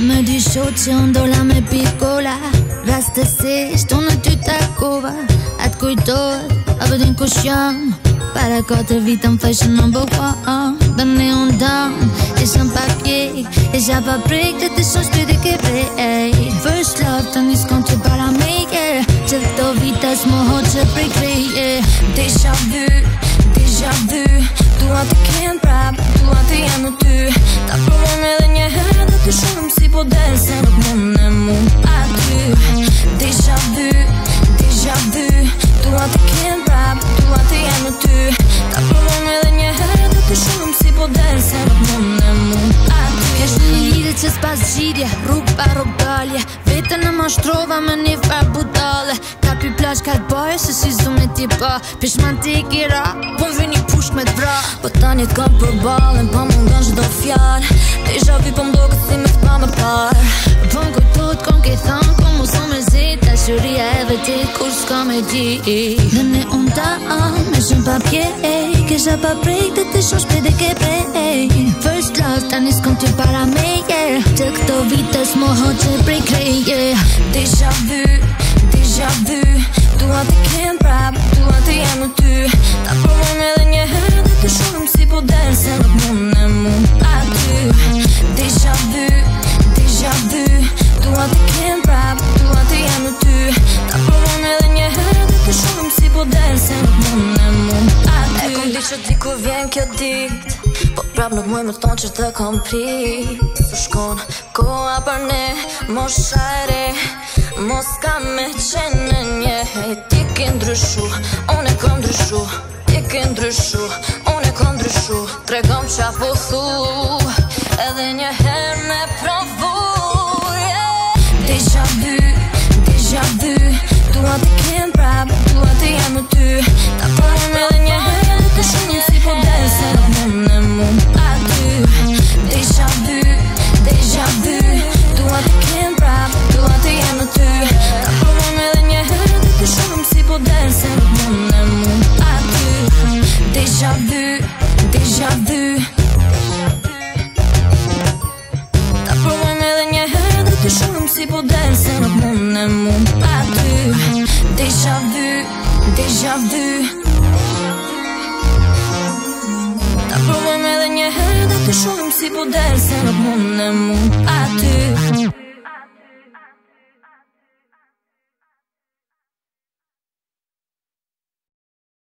Me disociando la me piccola Reste se à tutta cova Ad cui to aved in Para cote vita un fashion number one un down Et son papier Et j'ai pas pris que t'es First love tandis qu'on la parle à maker Certo vitas moho te Déjà vu, déjà vu Tu a te can't rap, tu a te dalje Vete në mashtrova me një far budale Ka pi plash ka të se si zume ti pa Pishman ti i kira, po më vini pusht me t'vra Po tani t'kam për balen, pa mund nga do fjarë dashuria e vetë kur s'ka me di Në ne unë ta amë me shumë pa pjej Kesha pa prej të të shumë shpej ke prej First love tani një s'kom të para me yeah. Të këto vitës mo ho që prej krej Deja vu, deja vu Dua të kem prap, dua të jenë ty Ta provon edhe një herë dhe të shumë si po derë Se nuk që diku vjen kjo dit Po prap nuk muj më thon që të kom pri shkon koha për ne Mo shajre Mos ka me qenë një Ti ke ndryshu Unë e kom ndryshu Ti ke ndryshu Unë e kom ndryshu Tregom qa po thu Edhe një herë Déjà vu, déjà vu Ta provoj me dhe një herë dhe të shumë Si po den se në mund e mund pa ty Déjà vu, déjà vu Ta provoj me dhe një herë dhe të shumë Si po den se në mund e mund pa ty vu